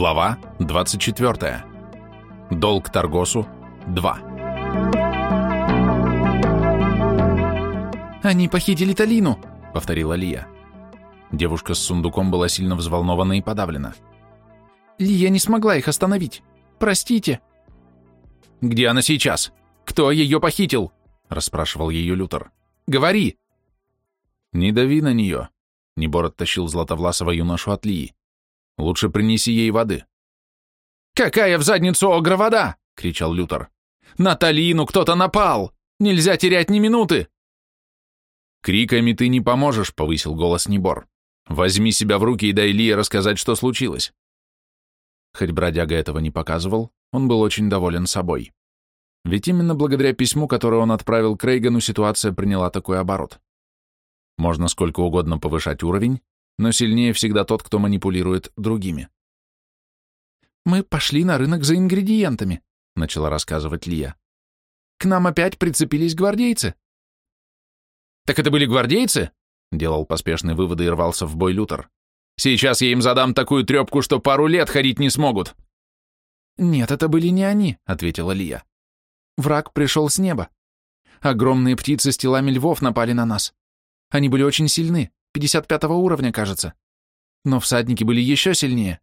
Глава 24. Долг Таргосу 2. «Они похитили Талину», — повторила Лия. Девушка с сундуком была сильно взволнована и подавлена. «Лия не смогла их остановить. Простите». «Где она сейчас? Кто ее похитил?» — расспрашивал ее Лютер. «Говори!» «Не дави на нее», — Небор оттащил Златовласова юношу от Лии. «Лучше принеси ей воды». «Какая в задницу огра вода?» — кричал Лютер. «На Талину кто-то напал! Нельзя терять ни минуты!» «Криками ты не поможешь», — повысил голос Небор. «Возьми себя в руки и дай Лие рассказать, что случилось». Хоть бродяга этого не показывал, он был очень доволен собой. Ведь именно благодаря письму, которое он отправил Крейгану, ситуация приняла такой оборот. Можно сколько угодно повышать уровень, но сильнее всегда тот, кто манипулирует другими. «Мы пошли на рынок за ингредиентами», — начала рассказывать Лия. «К нам опять прицепились гвардейцы». «Так это были гвардейцы?» — делал поспешные выводы и рвался в бой Лютер. «Сейчас я им задам такую трепку, что пару лет ходить не смогут». «Нет, это были не они», — ответила Лия. Враг пришел с неба. Огромные птицы с телами львов напали на нас. Они были очень сильны, 55 уровня, кажется. Но всадники были еще сильнее.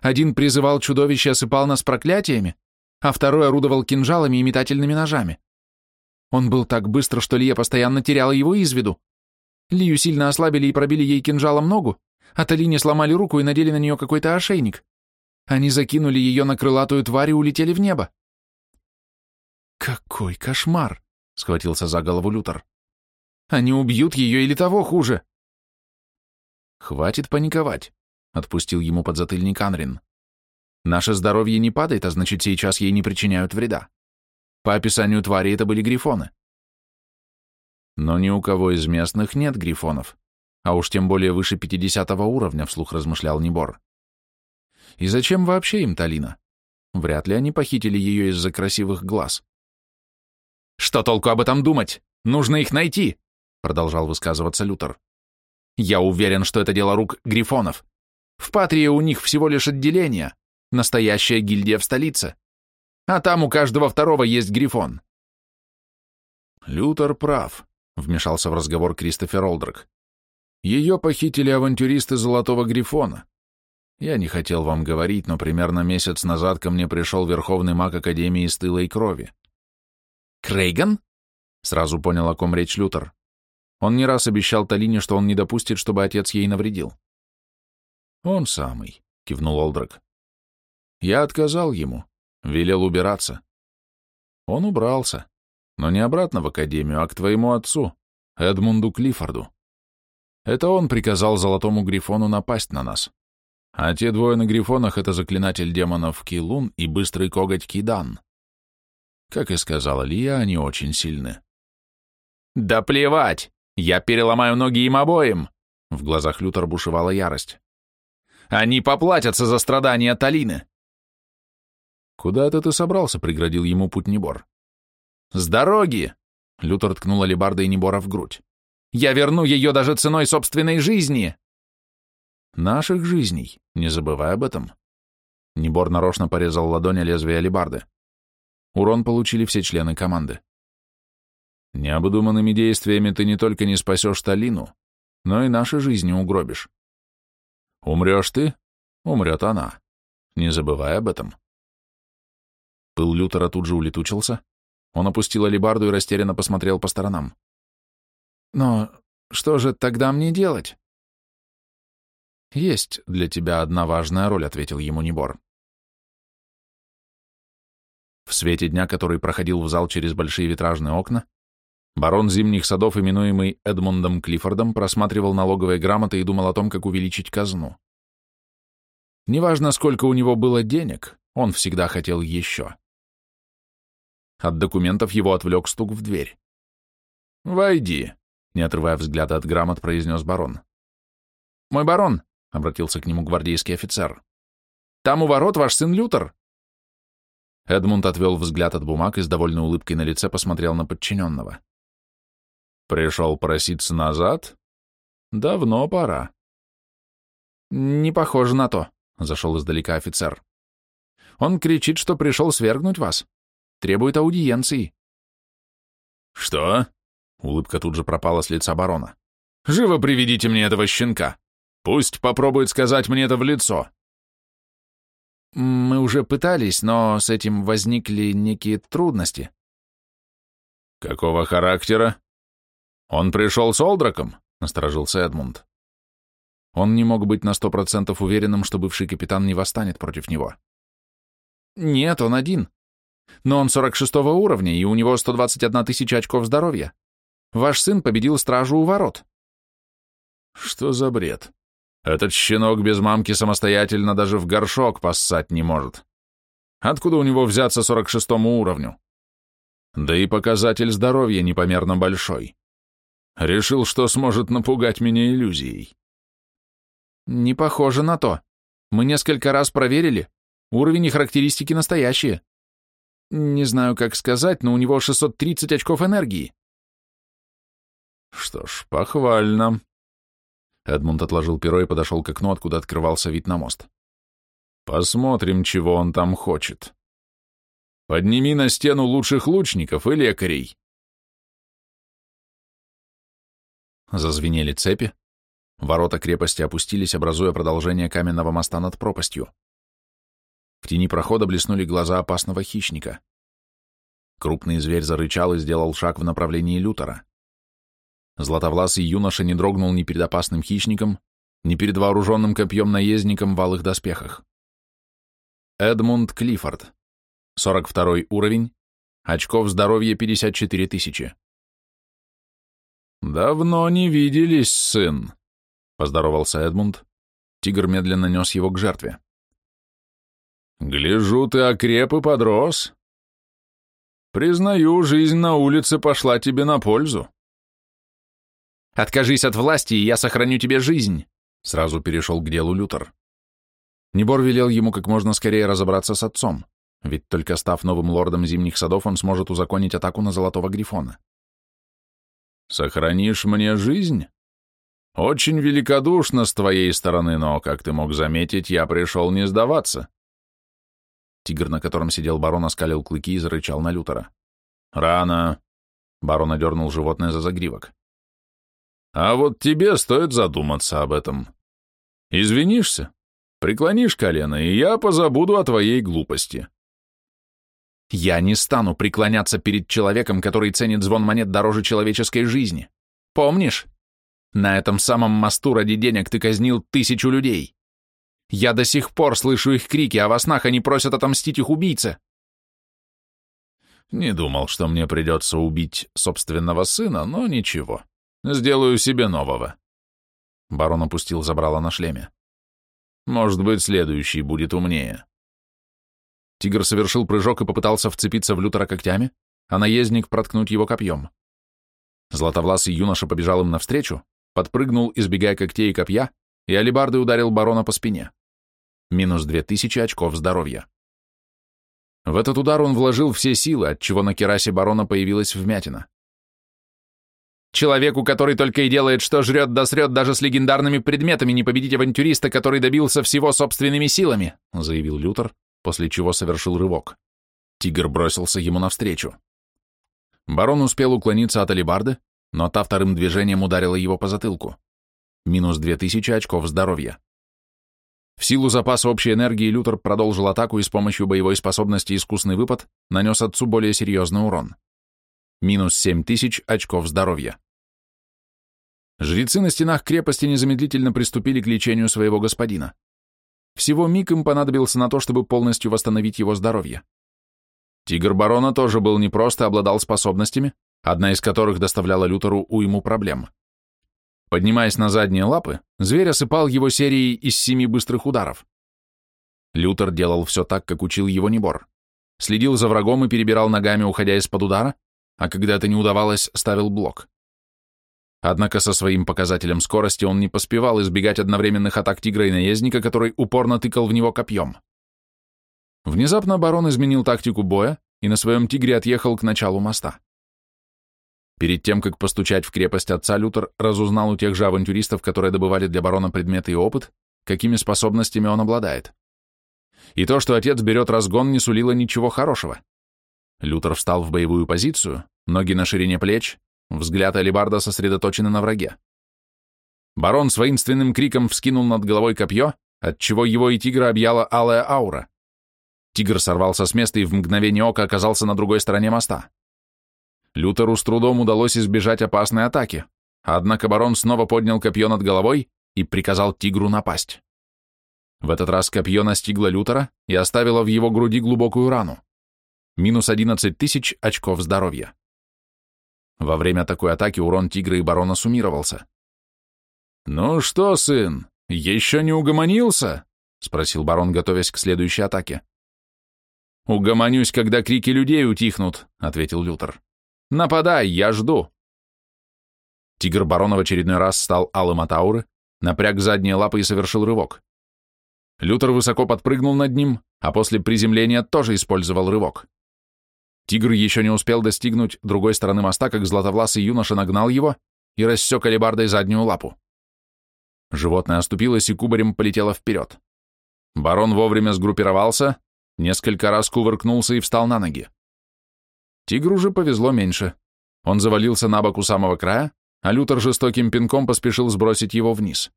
Один призывал чудовище, осыпал нас проклятиями, а второй орудовал кинжалами и метательными ножами. Он был так быстро, что Лия постоянно теряла его из виду. Лию сильно ослабили и пробили ей кинжалом ногу, а Талине сломали руку и надели на нее какой-то ошейник. Они закинули ее на крылатую тварь и улетели в небо. «Какой кошмар!» — схватился за голову Лютер. «Они убьют ее или того хуже!» «Хватит паниковать», — отпустил ему подзатыльник Анрин. «Наше здоровье не падает, а значит, сейчас ей не причиняют вреда. По описанию твари это были грифоны». Но ни у кого из местных нет грифонов, а уж тем более выше 50 уровня, вслух размышлял Небор. И зачем вообще им Талина? Вряд ли они похитили ее из-за красивых глаз. «Что толку об этом думать? Нужно их найти!» продолжал высказываться Лютер. «Я уверен, что это дело рук грифонов. В Патрии у них всего лишь отделение, настоящая гильдия в столице. А там у каждого второго есть грифон». «Лютер прав», — вмешался в разговор Кристофер Олдрак. «Ее похитили авантюристы Золотого Грифона. Я не хотел вам говорить, но примерно месяц назад ко мне пришел Верховный маг Академии Стылой Крови. «Крейган?» — сразу понял, о ком речь Лютер. Он не раз обещал Талине, что он не допустит, чтобы отец ей навредил. «Он самый», — кивнул Олдрак. «Я отказал ему, велел убираться. Он убрался, но не обратно в академию, а к твоему отцу, Эдмунду Клиффорду. Это он приказал Золотому Грифону напасть на нас. А те двое на Грифонах — это заклинатель демонов Килун и быстрый коготь Кидан. Как и сказала Лия, они очень сильны. «Да плевать! Я переломаю ноги им обоим!» В глазах Лютер бушевала ярость. «Они поплатятся за страдания Талины!» «Куда это ты собрался?» — преградил ему путь Небор. «С дороги!» — Лютер ткнул алебардой Небора в грудь. «Я верну ее даже ценой собственной жизни!» «Наших жизней, не забывай об этом!» Небор нарочно порезал ладонь лезвие алебарды. Урон получили все члены команды. Необдуманными действиями ты не только не спасешь Талину, но и наши жизни угробишь. Умрешь ты, умрет она. Не забывай об этом. Пыл Лютера тут же улетучился. Он опустил алебарду и растерянно посмотрел по сторонам. «Но что же тогда мне делать?» «Есть для тебя одна важная роль», — ответил ему Небор. В свете дня, который проходил в зал через большие витражные окна, барон зимних садов, именуемый Эдмундом Клиффордом, просматривал налоговые грамоты и думал о том, как увеличить казну. Неважно, сколько у него было денег, он всегда хотел еще. От документов его отвлек стук в дверь. «Войди», — не отрывая взгляда от грамот, произнес барон. «Мой барон», — обратился к нему гвардейский офицер, — «там у ворот ваш сын Лютер». Эдмунд отвел взгляд от бумаг и с довольной улыбкой на лице посмотрел на подчиненного. «Пришел проситься назад? Давно пора». «Не похоже на то», — зашел издалека офицер. «Он кричит, что пришел свергнуть вас. Требует аудиенции». «Что?» — улыбка тут же пропала с лица барона. «Живо приведите мне этого щенка. Пусть попробует сказать мне это в лицо». «Мы уже пытались, но с этим возникли некие трудности». «Какого характера?» «Он пришел с Олдраком?» — насторожился Эдмунд. Он не мог быть на сто процентов уверенным, что бывший капитан не восстанет против него. «Нет, он один. Но он 46-го уровня, и у него 121 тысяча очков здоровья. Ваш сын победил стражу у ворот». «Что за бред? Этот щенок без мамки самостоятельно даже в горшок поссать не может. Откуда у него взяться 46-му уровню? Да и показатель здоровья непомерно большой. Решил, что сможет напугать меня иллюзией. Не похоже на то. Мы несколько раз проверили. Уровень и характеристики настоящие. Не знаю, как сказать, но у него 630 очков энергии. Что ж, похвально. Эдмунд отложил перо и подошел к окну, откуда открывался вид на мост. Посмотрим, чего он там хочет. Подними на стену лучших лучников и лекарей. Зазвенели цепи. Ворота крепости опустились, образуя продолжение каменного моста над пропастью. В тени прохода блеснули глаза опасного хищника. Крупный зверь зарычал и сделал шаг в направлении Лютера. Златовласый юноша не дрогнул ни перед опасным хищником, ни перед вооруженным копьем наездником в алых доспехах. Эдмунд Клиффорд, 42 уровень, очков здоровья 54 тысячи. «Давно не виделись, сын», — поздоровался Эдмунд. Тигр медленно нес его к жертве. «Гляжу, ты окреп и подрос. Признаю, жизнь на улице пошла тебе на пользу». «Откажись от власти, и я сохраню тебе жизнь», — сразу перешел к делу Лютер. Небор велел ему как можно скорее разобраться с отцом, ведь только став новым лордом Зимних Садов, он сможет узаконить атаку на Золотого Грифона. Сохранишь мне жизнь? Очень великодушно с твоей стороны, но, как ты мог заметить, я пришел не сдаваться. Тигр, на котором сидел барон, оскалил клыки и зарычал на Лютера. Рано. Барон одернул животное за загривок. А вот тебе стоит задуматься об этом. Извинишься? Преклонишь колено, и я позабуду о твоей глупости. Я не стану преклоняться перед человеком, который ценит звон монет дороже человеческой жизни. Помнишь? На этом самом мосту ради денег ты казнил тысячу людей. Я до сих пор слышу их крики, а во снах они просят отомстить их убийце. Не думал, что мне придется убить собственного сына, но ничего. Сделаю себе нового. Барон опустил забрало на шлеме. Может быть, следующий будет умнее. Тигр совершил прыжок и попытался вцепиться в Лютера когтями, а наездник проткнуть его копьем. Златовласый юноша побежал им навстречу, подпрыгнул, избегая когтей и копья, и алебардой ударил барона по спине. Минус две тысячи очков здоровья. В этот удар он вложил все силы, отчего на керасе барона появилась вмятина. Человеку, который только и делает, что жрет да срет даже с легендарными предметами, не победить авантюриста, который добился всего собственными силами, заявил Лютер, после чего совершил рывок. Тигр бросился ему навстречу. Барон успел уклониться от алебарды, но та вторым движением ударила его по затылку. Минус две тысячи очков здоровья. В силу запаса общей энергии Лютер продолжил атаку и с помощью боевой способности «Искусный выпад» нанес отцу более серьезный урон. Минус семь тысяч очков здоровья. Жрецы на стенах крепости незамедлительно приступили к лечению своего господина. Всего миг им понадобился на то, чтобы полностью восстановить его здоровье. Тигр барона тоже был непрост и обладал способностями, одна из которых доставляла Лютеру уйму проблем. Поднимаясь на задние лапы, зверь осыпал его серией из семи быстрых ударов. Лютер делал все так, как учил его Небор. Следил за врагом и перебирал ногами, уходя из-под удара, а когда это не удавалось, ставил блок. Однако со своим показателем скорости он не поспевал избегать одновременных атак тигра и наездника, который упорно тыкал в него копьем. Внезапно барон изменил тактику боя и на своем тигре отъехал к началу моста. Перед тем, как постучать в крепость отца, Лютер разузнал у тех же авантюристов, которые добывали для барона предметы и опыт, какими способностями он обладает. И то, что отец берет разгон, не сулило ничего хорошего. Лютер встал в боевую позицию, ноги на ширине плеч, взгляд Алибарда сосредоточены на враге. Барон с воинственным криком вскинул над головой копье, отчего его и тигра объяла алая аура. Тигр сорвался с места и в мгновение ока оказался на другой стороне моста. Лютеру с трудом удалось избежать опасной атаки, однако барон снова поднял копье над головой и приказал тигру напасть. В этот раз копье настигло Лютера и оставило в его груди глубокую рану. Минус 11 тысяч очков здоровья. Во время такой атаки урон тигра и барона суммировался. «Ну что, сын, еще не угомонился?» — спросил барон, готовясь к следующей атаке. «Угомонюсь, когда крики людей утихнут», — ответил Лютер. «Нападай, я жду». Тигр барона в очередной раз стал алым от ауры, напряг задние лапы и совершил рывок. Лютер высоко подпрыгнул над ним, а после приземления тоже использовал рывок. Тигр еще не успел достигнуть другой стороны моста, как златовласый юноша нагнал его и рассек алебардой заднюю лапу. Животное оступилось и кубарем полетело вперед. Барон вовремя сгруппировался, несколько раз кувыркнулся и встал на ноги. Тигру же повезло меньше. Он завалился на бок у самого края, а Лютер жестоким пинком поспешил сбросить его вниз.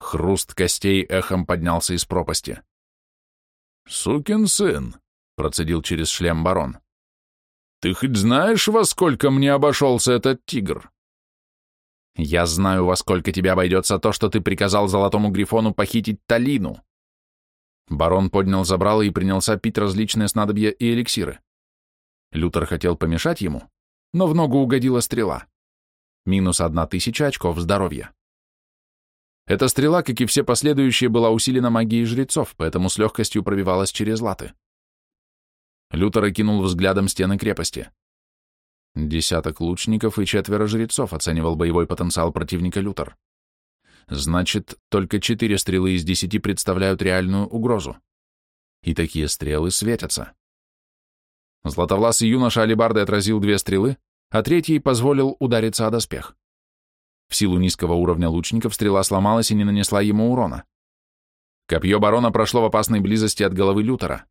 Хруст костей эхом поднялся из пропасти. «Сукин сын!» — процедил через шлем барон. «Ты хоть знаешь, во сколько мне обошелся этот тигр?» «Я знаю, во сколько тебе обойдется то, что ты приказал Золотому Грифону похитить Талину». Барон поднял забрало и принялся пить различные снадобья и эликсиры. Лютер хотел помешать ему, но в ногу угодила стрела. Минус одна тысяча очков здоровья. Эта стрела, как и все последующие, была усилена магией жрецов, поэтому с легкостью пробивалась через латы. Лютер окинул взглядом стены крепости. Десяток лучников и четверо жрецов оценивал боевой потенциал противника Лютер. Значит, только четыре стрелы из десяти представляют реальную угрозу. И такие стрелы светятся. Златовласый юноша алибардой отразил две стрелы, а третий позволил удариться о доспех. В силу низкого уровня лучников стрела сломалась и не нанесла ему урона. Копье барона прошло в опасной близости от головы Лютера.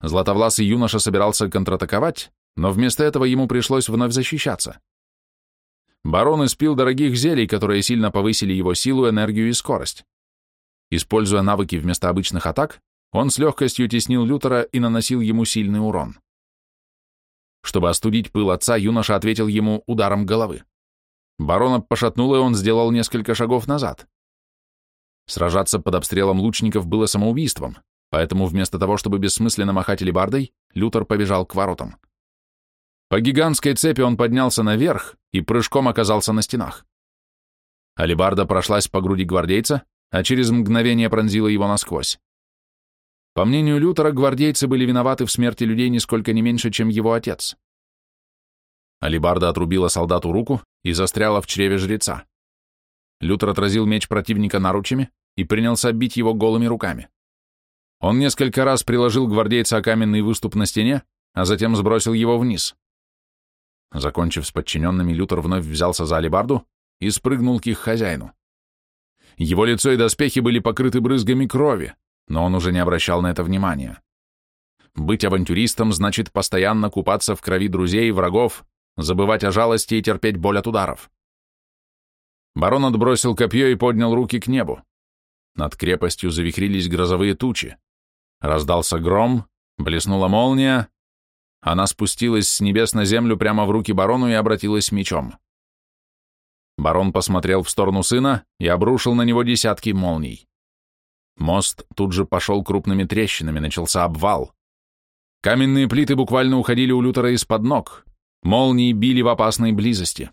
Златовласый юноша собирался контратаковать, но вместо этого ему пришлось вновь защищаться. Барон испил дорогих зелий, которые сильно повысили его силу, энергию и скорость. Используя навыки вместо обычных атак, он с легкостью теснил Лютера и наносил ему сильный урон. Чтобы остудить пыл отца, юноша ответил ему ударом головы. Барона пошатнуло, и он сделал несколько шагов назад. Сражаться под обстрелом лучников было самоубийством, поэтому вместо того, чтобы бессмысленно махать лебардой, Лютер побежал к воротам. По гигантской цепи он поднялся наверх и прыжком оказался на стенах. Алибарда прошлась по груди гвардейца, а через мгновение пронзила его насквозь. По мнению Лютера, гвардейцы были виноваты в смерти людей нисколько не меньше, чем его отец. Алибарда отрубила солдату руку и застряла в чреве жреца. Лютер отразил меч противника наручами и принялся бить его голыми руками. Он несколько раз приложил гвардейца о каменный выступ на стене, а затем сбросил его вниз. Закончив с подчиненными, Лютер вновь взялся за алибарду и спрыгнул к их хозяину. Его лицо и доспехи были покрыты брызгами крови, но он уже не обращал на это внимания. Быть авантюристом значит постоянно купаться в крови друзей и врагов, забывать о жалости и терпеть боль от ударов. Барон отбросил копье и поднял руки к небу. Над крепостью завихрились грозовые тучи. Раздался гром, блеснула молния. Она спустилась с небес на землю прямо в руки барону и обратилась мечом. Барон посмотрел в сторону сына и обрушил на него десятки молний. Мост тут же пошел крупными трещинами, начался обвал. Каменные плиты буквально уходили у Лютера из-под ног, молнии били в опасной близости.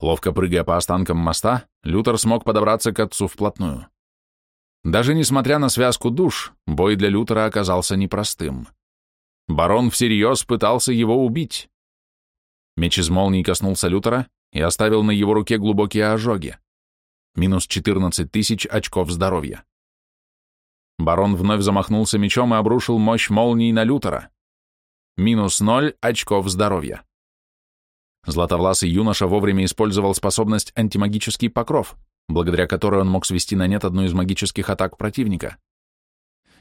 Ловко прыгая по останкам моста, Лютер смог подобраться к отцу вплотную. Даже несмотря на связку душ, бой для Лютера оказался непростым. Барон всерьез пытался его убить. Меч из молнии коснулся Лютера и оставил на его руке глубокие ожоги. Минус 14 тысяч очков здоровья. Барон вновь замахнулся мечом и обрушил мощь молнии на Лютера. Минус ноль очков здоровья. Златовласый юноша вовремя использовал способность антимагический покров, благодаря которой он мог свести на нет одну из магических атак противника.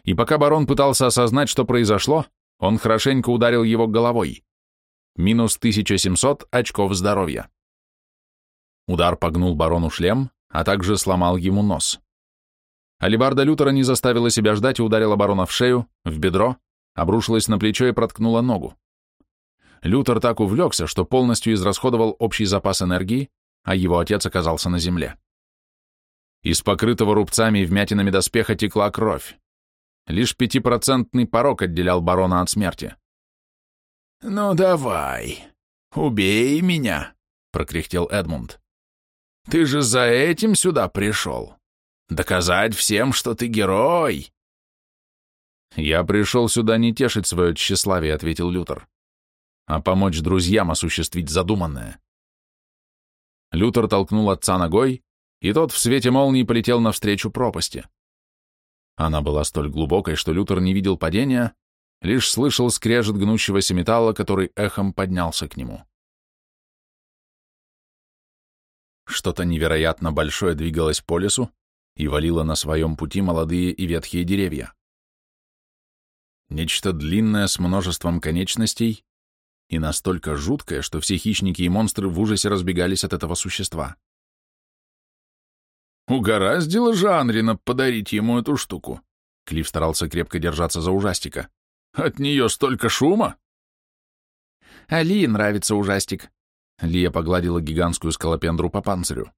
И пока барон пытался осознать, что произошло, он хорошенько ударил его головой. Минус 1700 очков здоровья. Удар погнул барону шлем, а также сломал ему нос. Алибарда Лютера не заставила себя ждать и ударила барона в шею, в бедро, обрушилась на плечо и проткнула ногу. Лютер так увлекся, что полностью израсходовал общий запас энергии, а его отец оказался на земле. Из покрытого рубцами и вмятинами доспеха текла кровь. Лишь пятипроцентный порог отделял барона от смерти. «Ну давай, убей меня», — прокряхтел Эдмунд. «Ты же за этим сюда пришел. Доказать всем, что ты герой». «Я пришел сюда не тешить свое тщеславие», — ответил Лютер, «а помочь друзьям осуществить задуманное». Лютер толкнул отца ногой, и тот в свете молнии полетел навстречу пропасти. Она была столь глубокой, что Лютер не видел падения, лишь слышал скрежет гнущегося металла, который эхом поднялся к нему. Что-то невероятно большое двигалось по лесу и валило на своем пути молодые и ветхие деревья. Нечто длинное с множеством конечностей и настолько жуткое, что все хищники и монстры в ужасе разбегались от этого существа. Угораздило же Анрина подарить ему эту штуку. Клифф старался крепко держаться за ужастика. От нее столько шума. А Лии нравится ужастик. Лия погладила гигантскую скалопендру по панцирю.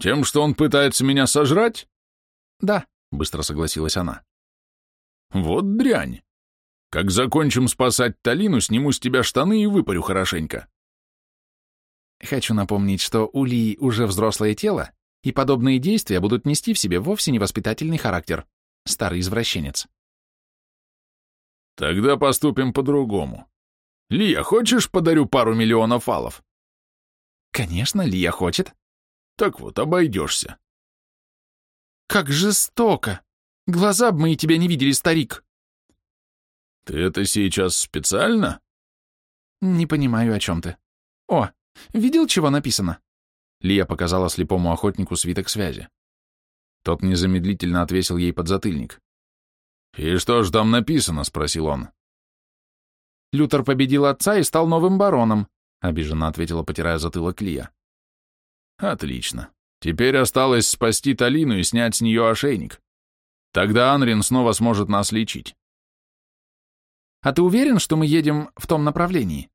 Тем, что он пытается меня сожрать? Да, быстро согласилась она. Вот дрянь. Как закончим спасать Талину, сниму с тебя штаны и выпарю хорошенько. Хочу напомнить, что у Лии уже взрослое тело, и подобные действия будут нести в себе вовсе невоспитательный характер. Старый извращенец. Тогда поступим по-другому. Лия, хочешь, подарю пару миллионов алов? Конечно, Лия хочет. Так вот, обойдешься. Как жестоко! Глаза бы мои тебя не видели, старик. Ты это сейчас специально? Не понимаю, о чем ты. О, видел, чего написано? Лия показала слепому охотнику свиток связи. Тот незамедлительно отвесил ей подзатыльник. «И что ж там написано?» — спросил он. «Лютер победил отца и стал новым бароном», — обиженно ответила, потирая затылок Лия. «Отлично. Теперь осталось спасти Талину и снять с нее ошейник. Тогда Анрин снова сможет нас лечить». «А ты уверен, что мы едем в том направлении?»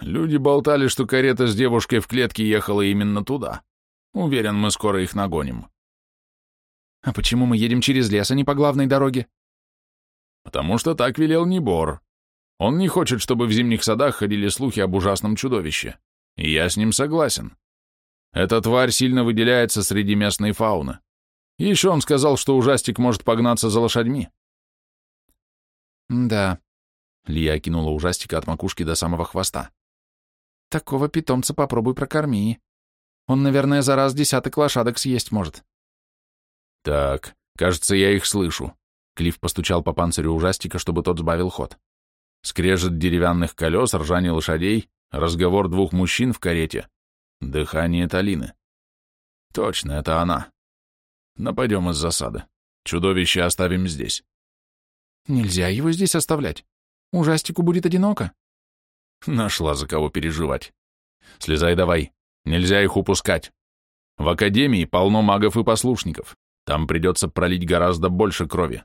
Люди болтали, что карета с девушкой в клетке ехала именно туда. Уверен, мы скоро их нагоним. А почему мы едем через лес, а не по главной дороге? Потому что так велел Небор. Он не хочет, чтобы в зимних садах ходили слухи об ужасном чудовище. И я с ним согласен. Эта тварь сильно выделяется среди местной фауны. Еще он сказал, что ужастик может погнаться за лошадьми. Да. Лия кинула ужастика от макушки до самого хвоста. Такого питомца попробуй прокорми. Он, наверное, за раз десяток лошадок съесть может. Так, кажется, я их слышу. Клифф постучал по панцирю ужастика, чтобы тот сбавил ход. Скрежет деревянных колес, ржание лошадей, разговор двух мужчин в карете, дыхание Талины. Точно, это она. Нападем из засады. Чудовище оставим здесь. Нельзя его здесь оставлять. Ужастику будет одиноко. Нашла за кого переживать. Слезай давай. Нельзя их упускать. В Академии полно магов и послушников. Там придется пролить гораздо больше крови.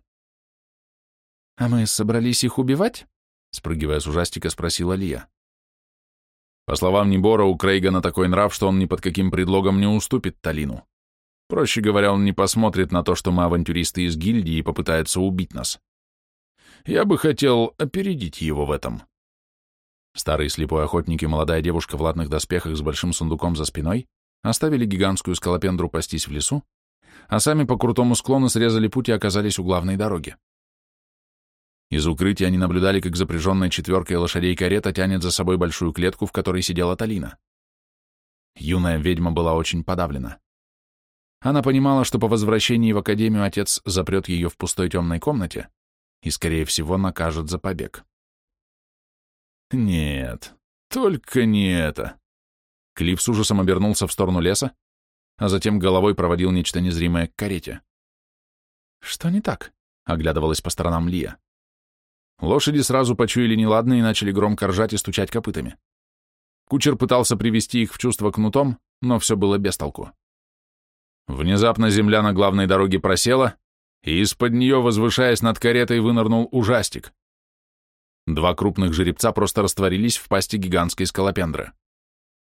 «А мы собрались их убивать?» Спрыгивая с ужастика, спросила Лия. По словам Небора, у Крейгана такой нрав, что он ни под каким предлогом не уступит Талину. Проще говоря, он не посмотрит на то, что мы авантюристы из гильдии и попытается убить нас. Я бы хотел опередить его в этом. Старый слепой охотник и молодая девушка в латных доспехах с большим сундуком за спиной оставили гигантскую скалопендру пастись в лесу, а сами по крутому склону срезали путь и оказались у главной дороги. Из укрытия они наблюдали, как запряженная четверкой лошадей карета тянет за собой большую клетку, в которой сидела Талина. Юная ведьма была очень подавлена. Она понимала, что по возвращении в академию отец запрет ее в пустой темной комнате и, скорее всего, накажет за побег. Нет, только не это. Клифф с ужасом обернулся в сторону леса, а затем головой проводил нечто незримое к карете. «Что не так?» — оглядывалась по сторонам Лия. Лошади сразу почуяли неладное и начали громко ржать и стучать копытами. Кучер пытался привести их в чувство кнутом, но все было без толку. Внезапно земля на главной дороге просела, и из-под нее, возвышаясь над каретой, вынырнул ужастик. Два крупных жеребца просто растворились в пасти гигантской скалопендры.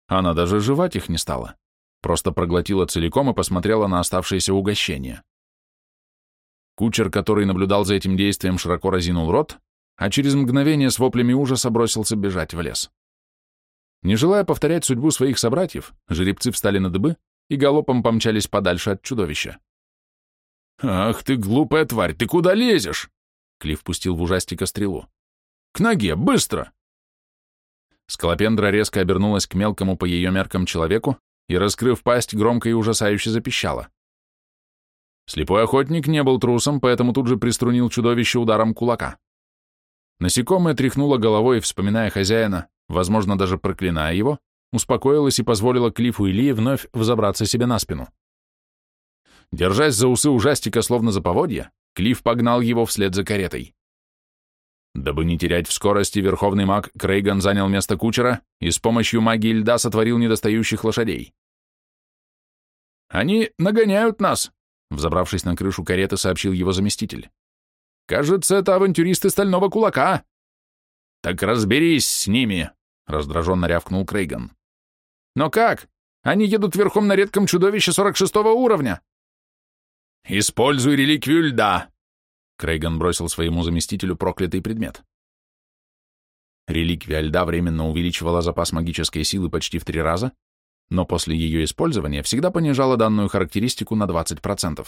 Она даже жевать их не стала, просто проглотила целиком и посмотрела на оставшееся угощение. Кучер, который наблюдал за этим действием, широко разинул рот, а через мгновение с воплями ужаса бросился бежать в лес. Не желая повторять судьбу своих собратьев, жеребцы встали на дыбы и галопом помчались подальше от чудовища. «Ах ты, глупая тварь, ты куда лезешь?» Клифф пустил в ужастика стрелу. «К ноге, быстро!» Скалопендра резко обернулась к мелкому по ее меркам человеку и, раскрыв пасть, громко и ужасающе запищала. Слепой охотник не был трусом, поэтому тут же приструнил чудовище ударом кулака. Насекомое тряхнуло головой, вспоминая хозяина, возможно, даже проклиная его, успокоилась и позволила Клифу и Ли вновь взобраться себе на спину. Держась за усы ужастика, словно за поводья, Клифф погнал его вслед за каретой. Дабы не терять в скорости, верховный маг Крейган занял место кучера и с помощью магии льда сотворил недостающих лошадей. «Они нагоняют нас!» — взобравшись на крышу кареты, сообщил его заместитель. «Кажется, это авантюристы стального кулака!» «Так разберись с ними!» — раздраженно рявкнул Крейган. «Но как? Они едут верхом на редком чудовище 46 уровня!» «Используй реликвию льда!» Крейган бросил своему заместителю проклятый предмет. Реликвия льда временно увеличивала запас магической силы почти в три раза, но после ее использования всегда понижала данную характеристику на 20%.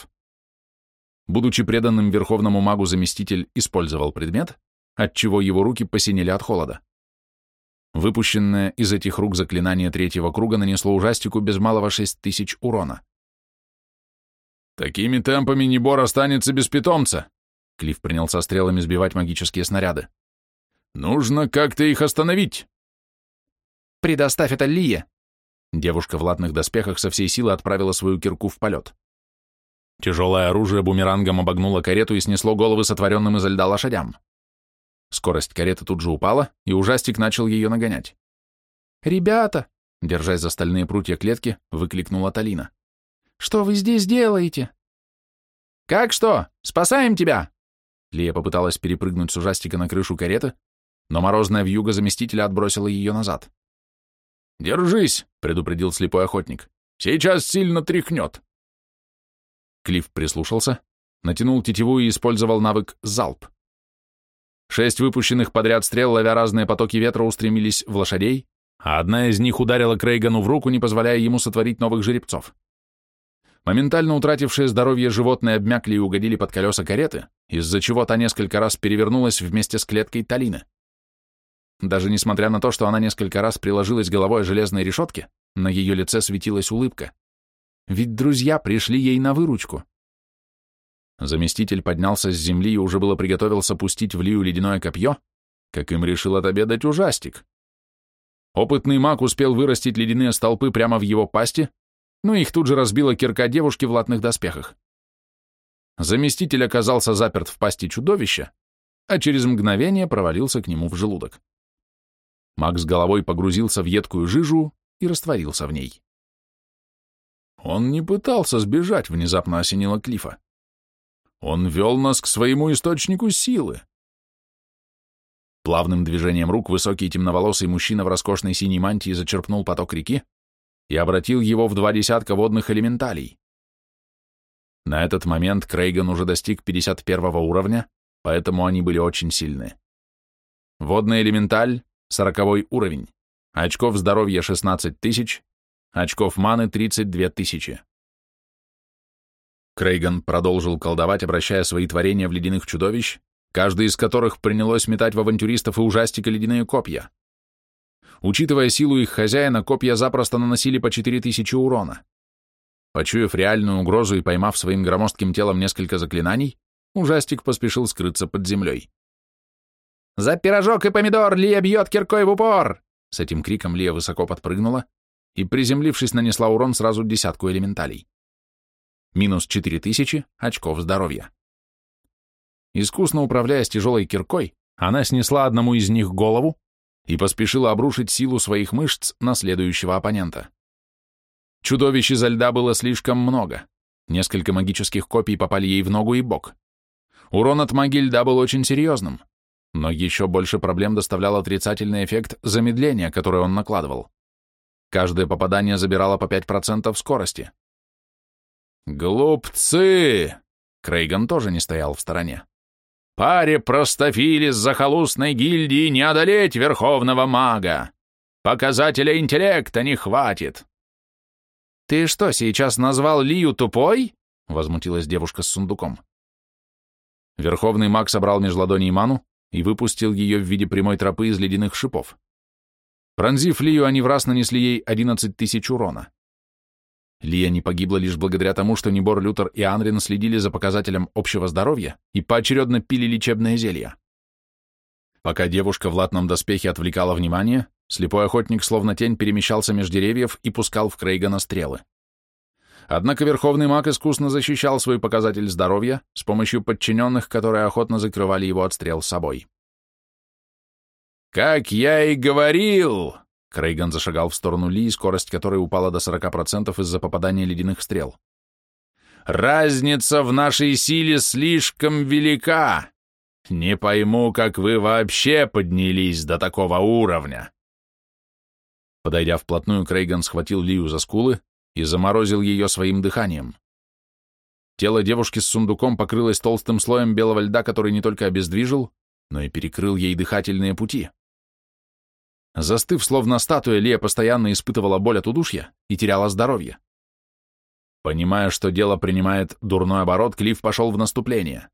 Будучи преданным верховному магу заместитель использовал предмет, отчего его руки посинели от холода. Выпущенное из этих рук заклинание третьего круга нанесло ужастику без малого 6000 урона. «Такими темпами Небор останется без питомца!» Клифф принялся стрелами сбивать магические снаряды. «Нужно как-то их остановить!» «Предоставь это Лие!» Девушка в латных доспехах со всей силы отправила свою кирку в полет. Тяжелое оружие бумерангом обогнуло карету и снесло головы сотворенным изо льда лошадям. Скорость кареты тут же упала, и ужастик начал ее нагонять. «Ребята!» — держась за стальные прутья клетки, выкликнула Талина. Что вы здесь делаете?» «Как что? Спасаем тебя!» Лия попыталась перепрыгнуть с ужастика на крышу кареты, но морозная вьюга заместителя отбросила ее назад. «Держись!» — предупредил слепой охотник. «Сейчас сильно тряхнет!» Клифф прислушался, натянул тетиву и использовал навык «залп». Шесть выпущенных подряд стрел, ловя разные потоки ветра, устремились в лошадей, а одна из них ударила Крейгану в руку, не позволяя ему сотворить новых жеребцов. Моментально утратившие здоровье животные обмякли и угодили под колеса кареты, из-за чего та несколько раз перевернулась вместе с клеткой Талины. Даже несмотря на то, что она несколько раз приложилась головой о железной решетке, на ее лице светилась улыбка. Ведь друзья пришли ей на выручку. Заместитель поднялся с земли и уже было приготовился пустить в Лию ледяное копье, как им решил отобедать ужастик. Опытный маг успел вырастить ледяные столпы прямо в его пасти, но их тут же разбила кирка девушки в латных доспехах. Заместитель оказался заперт в пасти чудовища, а через мгновение провалился к нему в желудок. Макс головой погрузился в едкую жижу и растворился в ней. Он не пытался сбежать, внезапно осенило Клифа. Он вел нас к своему источнику силы. Плавным движением рук высокий темноволосый мужчина в роскошной синей мантии зачерпнул поток реки, и обратил его в два десятка водных элементалей. На этот момент Крейган уже достиг 51 уровня, поэтому они были очень сильны. Водный элементаль — 40 уровень, очков здоровья 16 тысяч, очков маны 32 тысячи. Крейган продолжил колдовать, обращая свои творения в ледяных чудовищ, каждый из которых принялось метать в авантюристов и ужастика ледяные копья. Учитывая силу их хозяина, копья запросто наносили по 4000 урона. Почуяв реальную угрозу и поймав своим громоздким телом несколько заклинаний, ужастик поспешил скрыться под землей. «За пирожок и помидор Лия бьет киркой в упор!» С этим криком Лия высоко подпрыгнула и, приземлившись, нанесла урон сразу десятку элементалей. Минус 4000 очков здоровья. Искусно управляя тяжелой киркой, она снесла одному из них голову и поспешила обрушить силу своих мышц на следующего оппонента. Чудовищ изо льда было слишком много. Несколько магических копий попали ей в ногу и бок. Урон от магии льда был очень серьезным, но еще больше проблем доставлял отрицательный эффект замедления, который он накладывал. Каждое попадание забирало по 5% скорости. «Глупцы!» Крейган тоже не стоял в стороне. «Паре простофили с захолустной гильдии не одолеть верховного мага! Показателя интеллекта не хватит!» «Ты что, сейчас назвал Лию тупой?» — возмутилась девушка с сундуком. Верховный маг собрал меж ладоней ману и выпустил ее в виде прямой тропы из ледяных шипов. Пронзив Лию, они в раз нанесли ей 11 тысяч урона. Лия не погибла лишь благодаря тому, что Небор, Лютер и Анрин следили за показателем общего здоровья и поочередно пили лечебное зелье. Пока девушка в латном доспехе отвлекала внимание, слепой охотник словно тень перемещался меж деревьев и пускал в Крейгана стрелы. Однако верховный маг искусно защищал свой показатель здоровья с помощью подчиненных, которые охотно закрывали его от стрел собой. «Как я и говорил!» Крейган зашагал в сторону Ли, скорость которой упала до 40% из-за попадания ледяных стрел. «Разница в нашей силе слишком велика! Не пойму, как вы вообще поднялись до такого уровня!» Подойдя вплотную, Крейган схватил Лию за скулы и заморозил ее своим дыханием. Тело девушки с сундуком покрылось толстым слоем белого льда, который не только обездвижил, но и перекрыл ей дыхательные пути. Застыв, словно статуя, Лия постоянно испытывала боль от удушья и теряла здоровье. Понимая, что дело принимает дурной оборот, Клифф пошел в наступление.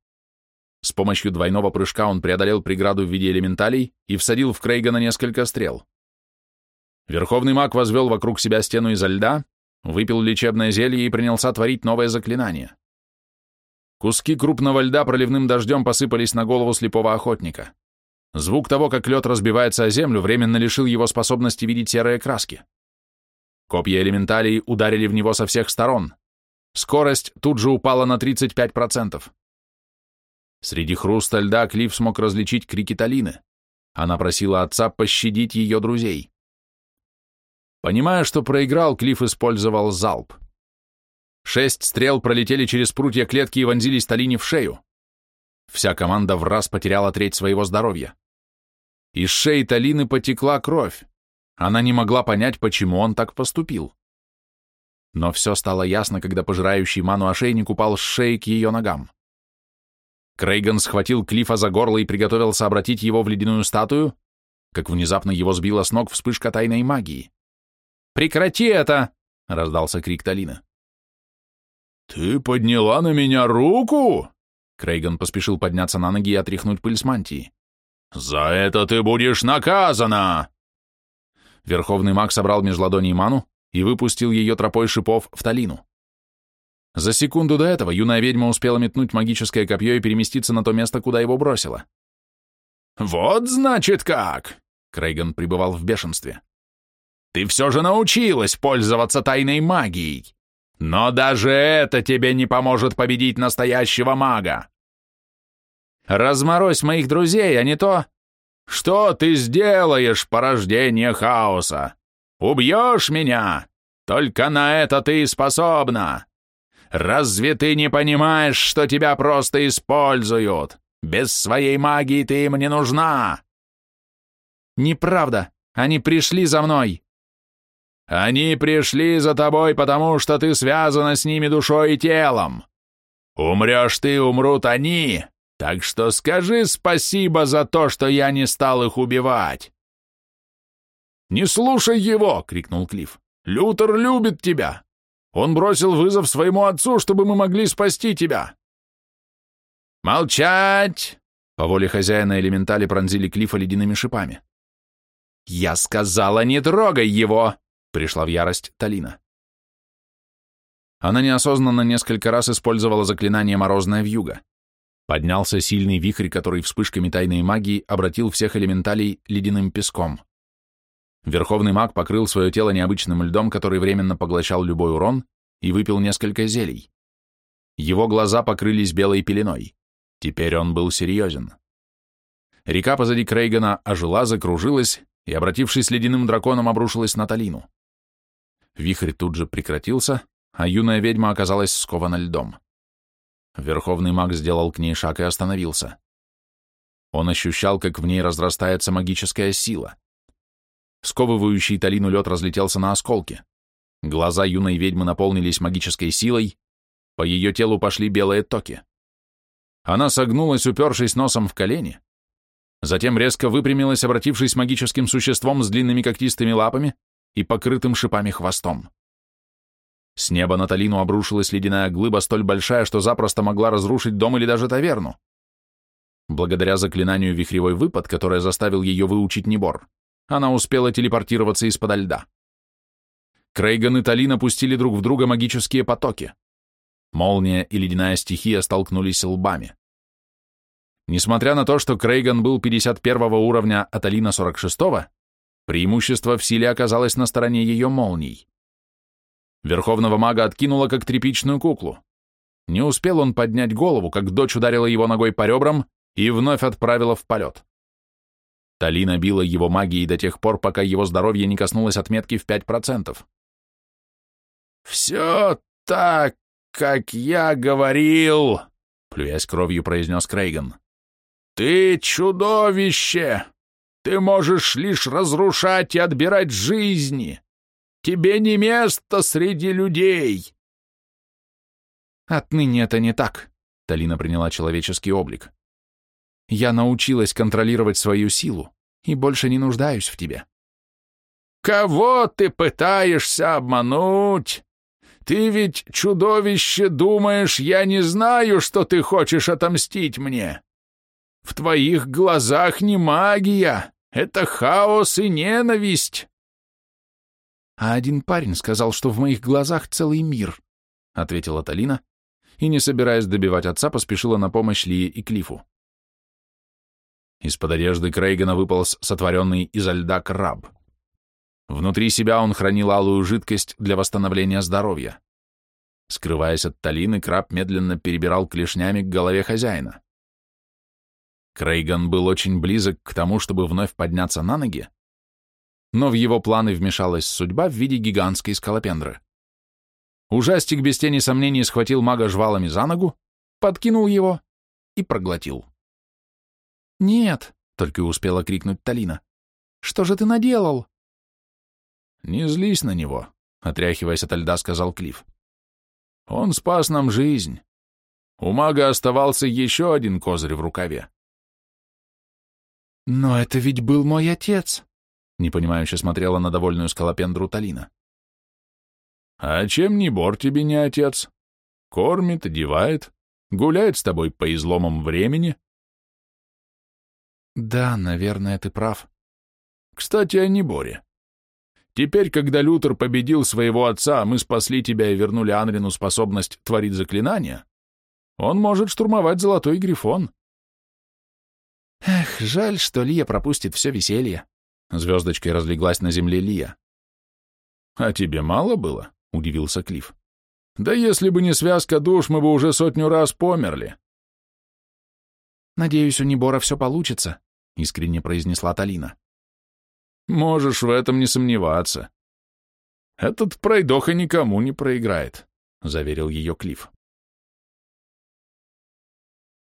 С помощью двойного прыжка он преодолел преграду в виде элементалей и всадил в Крейга несколько стрел. Верховный маг возвел вокруг себя стену изо льда, выпил лечебное зелье и принялся творить новое заклинание. Куски крупного льда проливным дождем посыпались на голову слепого охотника. Звук того, как лед разбивается о землю, временно лишил его способности видеть серые краски. Копья элементалей ударили в него со всех сторон. Скорость тут же упала на 35%. Среди хруста льда Клифф смог различить крики Талины. Она просила отца пощадить ее друзей. Понимая, что проиграл, Клифф использовал залп. Шесть стрел пролетели через прутья клетки и вонзились Талине в шею. Вся команда в раз потеряла треть своего здоровья. Из шеи Талины потекла кровь. Она не могла понять, почему он так поступил. Но все стало ясно, когда пожирающий ману ошейник упал с шеи к ее ногам. Крейган схватил Клифа за горло и приготовился обратить его в ледяную статую, как внезапно его сбила с ног вспышка тайной магии. Прекрати это!» — раздался крик Талины. «Ты подняла на меня руку?» Крейган поспешил подняться на ноги и отряхнуть пыль с мантии. «За это ты будешь наказана!» Верховный маг собрал меж ладоней ману и выпустил ее тропой шипов в Талину. За секунду до этого юная ведьма успела метнуть магическое копье и переместиться на то место, куда его бросила. «Вот значит как!» Крейган пребывал в бешенстве. Ты все же научилась пользоваться тайной магией. Но даже это тебе не поможет победить настоящего мага. Разморозь моих друзей, а не то... Что ты сделаешь, порождение хаоса? Убьешь меня? Только на это ты способна. Разве ты не понимаешь, что тебя просто используют? Без своей магии ты им не нужна. Неправда. Они пришли за мной. Они пришли за тобой, потому что ты связана с ними душой и телом. Умрешь ты, умрут они, так что скажи спасибо за то, что я не стал их убивать. «Не слушай его!» — крикнул Клифф. «Лютер любит тебя! Он бросил вызов своему отцу, чтобы мы могли спасти тебя!» «Молчать!» — по воле хозяина элементали пронзили Клиффа ледяными шипами. «Я сказала, не трогай его!» Пришла в ярость Талина. Она неосознанно несколько раз использовала заклинание «Морозная вьюга». Поднялся сильный вихрь, который вспышками тайной магии обратил всех элементалей ледяным песком. Верховный маг покрыл свое тело необычным льдом, который временно поглощал любой урон, и выпил несколько зелий. Его глаза покрылись белой пеленой. Теперь он был серьезен. Река позади Крейгана ожила, закружилась и, обратившись ледяным драконом, обрушилась на Талину. Вихрь тут же прекратился, а юная ведьма оказалась скована льдом. Верховный маг сделал к ней шаг и остановился. Он ощущал, как в ней разрастается магическая сила. Сковывающий Талину лед разлетелся на осколки. Глаза юной ведьмы наполнились магической силой, по ее телу пошли белые токи. Она согнулась, упершись носом в колени, затем резко выпрямилась, обратившись магическим существом с длинными когтистыми лапами и покрытым шипами хвостом. С неба на Талину обрушилась ледяная глыба столь большая, что запросто могла разрушить дом или даже таверну. Благодаря заклинанию «Вихревой выпад», которое заставил ее выучить Небор, она успела телепортироваться из-подо льда. Крейган и Талина пустили друг в друга магические потоки. Молния и ледяная стихия столкнулись лбами. Несмотря на то, что Крейган был 51 уровня, а Талина 46-го, преимущество в силе оказалось на стороне ее молний. Верховного мага откинуло, как тряпичную куклу. Не успел он поднять голову, как дочь ударила его ногой по ребрам и вновь отправила в полет. Талина била его магией до тех пор, пока его здоровье не коснулось отметки в 5%. «Все так, как я говорил», — плюясь кровью, произнес Крейган. «Ты чудовище! Ты можешь лишь разрушать и отбирать жизни! Тебе не место среди людей!» «Отныне это не так», — Талина приняла человеческий облик. «Я научилась контролировать свою силу и больше не нуждаюсь в тебе». «Кого ты пытаешься обмануть? Ты ведь, чудовище, думаешь, я не знаю, что ты хочешь отомстить мне? В твоих глазах не магия, это хаос и ненависть!» «А один парень сказал, что в моих глазах целый мир», — ответила Талина, и, не собираясь добивать отца, поспешила на помощь Лии и Клифу. Из-под одежды Крейгана выполз сотворенный изо льда краб. Внутри себя он хранил алую жидкость для восстановления здоровья. Скрываясь от Талины, краб медленно перебирал клешнями к голове хозяина. Крейган был очень близок к тому, чтобы вновь подняться на ноги, но в его планы вмешалась судьба в виде гигантской скалопендры. Ужастик без тени сомнений схватил мага жвалами за ногу, подкинул его и проглотил. «Нет!» — только успела крикнуть Талина. «Что же ты наделал?» «Не злись на него», — отряхиваясь от льда, сказал Клифф. «Он спас нам жизнь. У мага оставался еще один козырь в рукаве». «Но это ведь был мой отец», — непонимающе смотрела на довольную скалопендру Талина. А чем не бор тебе не отец? Кормит, одевает, гуляет с тобой по изломам времени. Да, наверное, ты прав. Кстати, о Неборе. Теперь, когда Лютер победил своего отца, а мы спасли тебя и вернули Анрину способность творить заклинания, он может штурмовать Золотой Грифон. Эх, жаль, что Лия пропустит все веселье. Звездочкой разлеглась на земле Лия. А тебе мало было? — удивился Клифф. «Да если бы не связка душ, мы бы уже сотню раз померли». «Надеюсь, у Небора все получится», — искренне произнесла Талина. «Можешь в этом не сомневаться. Этот пройдоха никому не проиграет», — заверил ее Клифф.